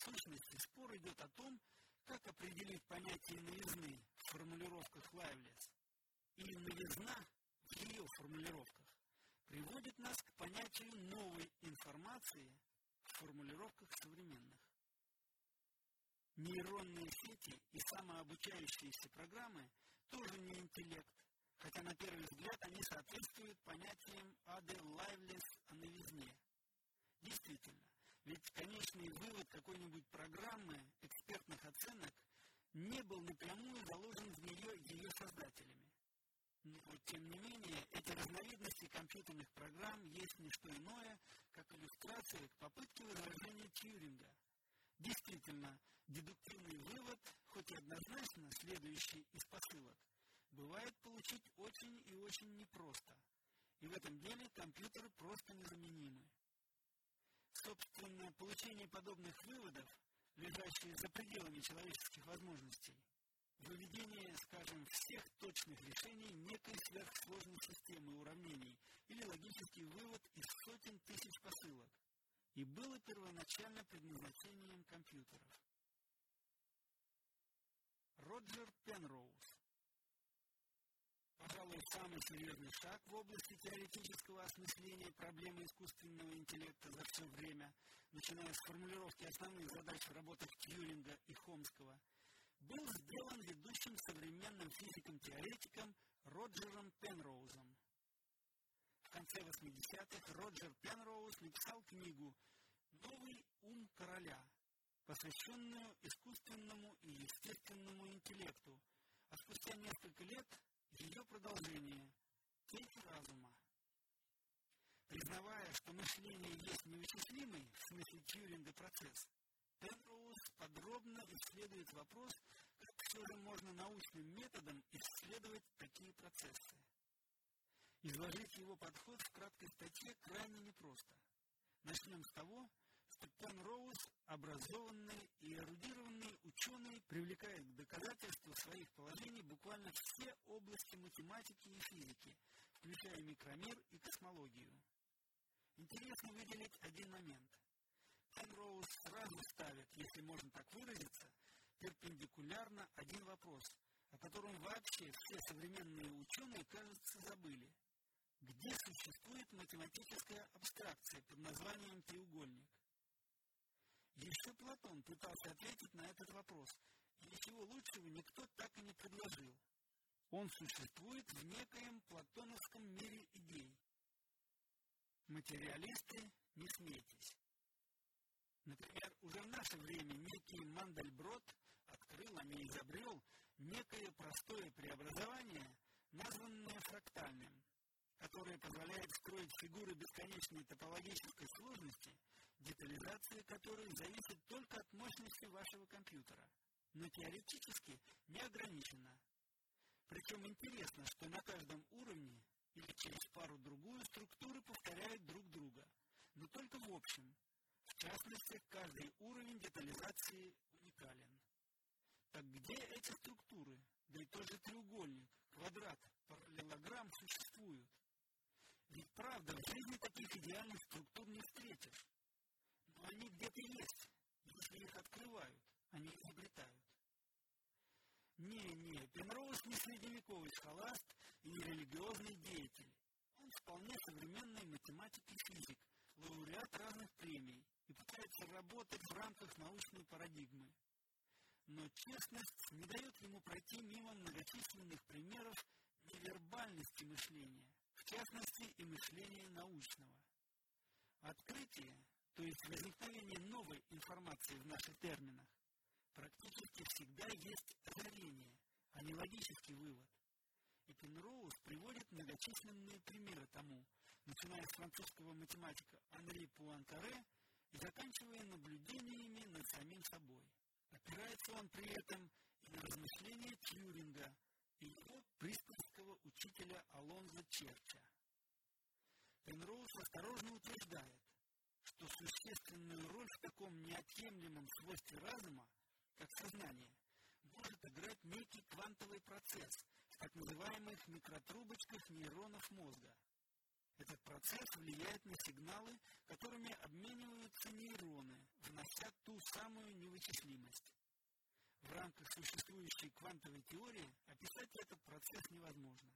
В сущности, спор идет о том, как определить понятие новизны в формулировках Лайвлес. И новизна в ее формулировках приводит нас к понятию новой информации в формулировках современных. Нейронные сети и самообучающиеся программы тоже не интеллект, хотя на первый взгляд они соответствуют понятиям Ады Лайвлес о новизне. Действительно, ведь конечный вывод какой-нибудь программы экспертных оценок не был напрямую заложен в нее ее создателями. Но, тем не менее, эти разновидности компьютерных программ есть не что иное, как иллюстрация к попытке выражения Тьюринга. Действительно, дедуктивный вывод, хоть и однозначно следующий из посылок, бывает получить очень и очень непросто. И в этом деле компьютеры просто незаменимы. Собственно, получение подобных выводов, лежащие за пределами человеческих возможностей, выведение, скажем, всех точных решений некой сверхсложной системы уравнений или логический вывод из сотен тысяч посылок, и было первоначально предназначением компьютеров. Роджер Пенроуз Пожалуй, самый серьезный шаг в области теоретического осмысления проблемы искусственного интеллекта за все время, начиная с формулировки основных задач в работах Тьюринга и Хомского, был сделан ведущим современным физиком-теоретиком Роджером Пенроузом. В конце 80-х Роджер Пенроуз написал книгу «Новый ум короля», посвященную искусственному и естественному интеллекту, а спустя несколько лет ее продолжение – сеть разума. Признавая, что мышление есть невычислимый, в смысле Тьюринга, процесс, Пенроуз подробно исследует вопрос, как все же можно научным методом исследовать такие процессы. Изложить его подход в краткой статье крайне непросто. Начнем с того, Степан Роуз, образованный и эрудированный ученый, привлекает своих положений буквально все области математики и физики, включая микромир и космологию. Интересно выделить один момент. Кен Роуз сразу ставит, если можно так выразиться, перпендикулярно один вопрос, о котором вообще все современные ученые, кажется, забыли. Где существует математическая абстракция под названием треугольник? Еще Платон пытался ответить на этот вопрос, ничего лучшего никто так и не предложил. Он существует в некоем платоновском мире идей. Материалисты, не смейтесь. Например, уже в наше время некий Мандельброд открыл, а не изобрел, некое простое преобразование, названное фрактальным, которое позволяет строить фигуры бесконечной топологической сложности – детализация которой зависит только от мощности вашего компьютера, но теоретически не ограничена. Причем интересно, что на каждом уровне или через пару-другую структуры повторяют друг друга, но только в общем. В частности, каждый уровень детализации уникален. Так где эти структуры? Да и тот же треугольник, квадрат, параллелограмм существуют. Ведь правда, в жизни таких идеальных структур не встретишь но они где-то есть, если их открывают, они изобретают. Не-не, Пенроуз не средневековый схоласт и не религиозный деятель. Он вполне современный математик и физик, лауреат разных премий и пытается работать в рамках научной парадигмы. Но честность не дает ему пройти мимо многочисленных примеров невербальности мышления, в частности и мышления научного. Открытие, то есть возникновение новой информации в наших терминах, практически всегда есть озарение, а не логический вывод. И Пенроуз приводит многочисленные примеры тому, начиная с французского математика Анри Пуанкаре и заканчивая наблюдениями над самим собой. Опирается он при этом и на размышления Тьюринга и его пристальского учителя Алонзо Черча. Пенроуз осторожно утверждает, что существенную роль в таком неотъемлемом свойстве разума, как сознание, может играть некий квантовый процесс в так называемых микротрубочках нейронов мозга. Этот процесс влияет на сигналы, которыми обмениваются нейроны, внося ту самую невычислимость. В рамках существующей квантовой теории описать этот процесс невозможно.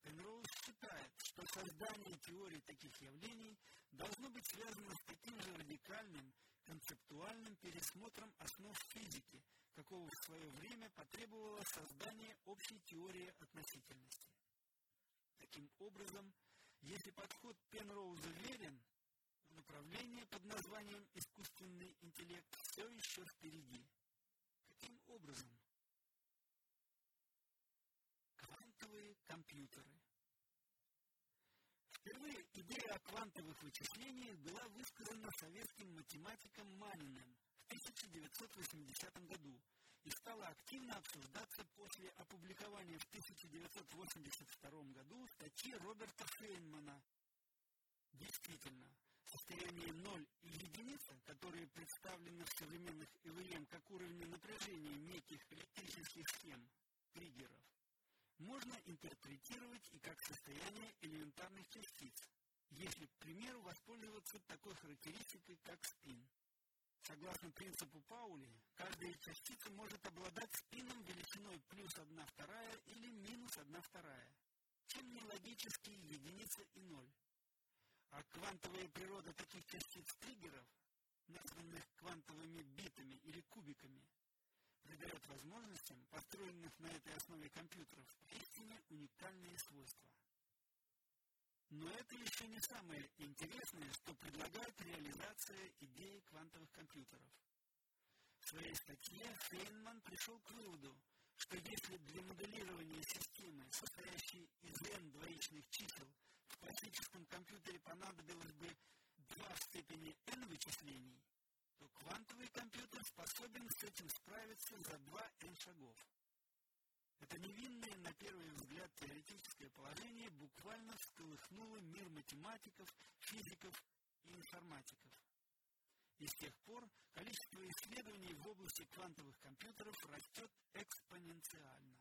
Пенроуз считает, что создание теории таких явлений должно быть связано с таким же радикальным концептуальным пересмотром основ физики, какого в свое время потребовало создание общей теории относительности. Таким образом, если подход Пенроуза верен, направление под названием искусственный интеллект все еще впереди. Каким образом? Квантовые компьютеры. Впервые идея о квантовых вычислениях была высказана советским математиком Маниным в 1980 году и стала активно обсуждаться после опубликования в 1982 году статьи Роберта Фейнмана. Действительно, состояние ноль и единица, которые представлены в современных ИВМ как уровни напряжения неких электрических схем, триггеров, можно интерпретировать и как состояние элементарных частиц, если, к примеру, воспользоваться такой характеристикой, как спин. Согласно принципу Паули, каждая частица может обладать спином величиной плюс 1 вторая или минус 1 вторая, чем нелогические единица и ноль. А квантовая природа таких частиц-триггеров, названных квантовыми битами или кубиками, придает возможностям, построенных на этой основе компьютеров, истине уникальные свойства. Но это еще не самое интересное, что предлагает реализация идеи квантовых компьютеров. В своей статье Фейнман пришел к выводу, что если для моделирования системы, состоящей из n двоичных чисел, в классическом компьютере понадобилось бы 2 в степени n вычислений, то квантовый компьютер способен с этим справиться за 2 n шагов. Это невинное, на первый взгляд, теоретическое положение буквально всколыхнуло мир математиков, физиков и информатиков. И с тех пор количество исследований в области квантовых компьютеров растет экспоненциально.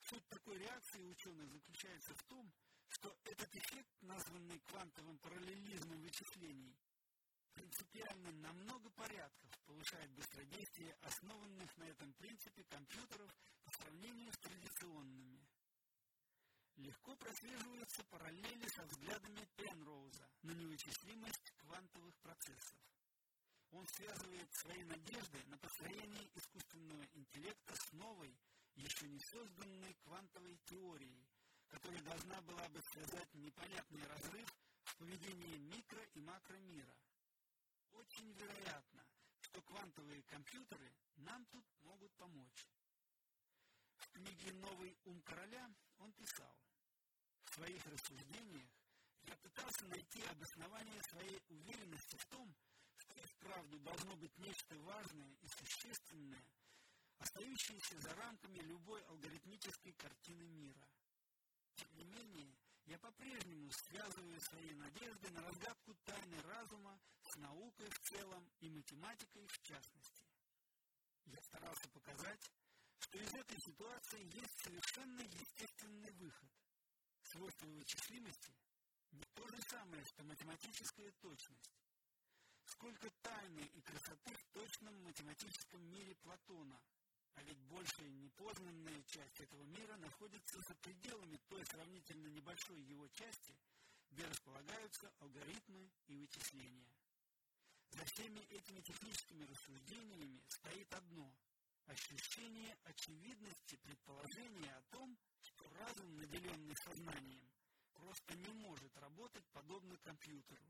Суть такой реакции ученых заключается в том, что этот эффект, названный квантовым параллелизмом вычислений, принципиально на много порядков повышает быстродействие основанных на этом принципе компьютеров по сравнению с традиционными. Легко прослеживаются параллели со взглядами Пенроуза на невычислимость квантовых процессов. Он связывает свои надежды на построение искусственного интеллекта с новой, еще не созданной квантовой теорией, которая должна была бы связать непонятный разрыв в поведении микро- и макромира – очень вероятно, что квантовые компьютеры нам тут могут помочь. В книге «Новый ум короля» он писал, в своих рассуждениях я пытался найти обоснование своей уверенности в том, что и вправду должно быть нечто важное и существенное, остающееся за рамками любой алгоритмической картины мира. Тем не менее, я по-прежнему связываю свои надежды на разгадку тайны разума наукой в целом и математикой в частности. Я старался показать, что из этой ситуации есть совершенно естественный выход. Свойство вычислимости не то же самое, что математическая точность. Сколько тайны и красоты в точном математическом мире Платона – а ведь большая непознанная часть этого мира находится за пределами той сравнительно небольшой его части, где располагаются алгоритмы и вычисления. За всеми этими техническими рассуждениями стоит одно – ощущение очевидности предположения о том, что разум, наделенный сознанием, просто не может работать подобно компьютеру.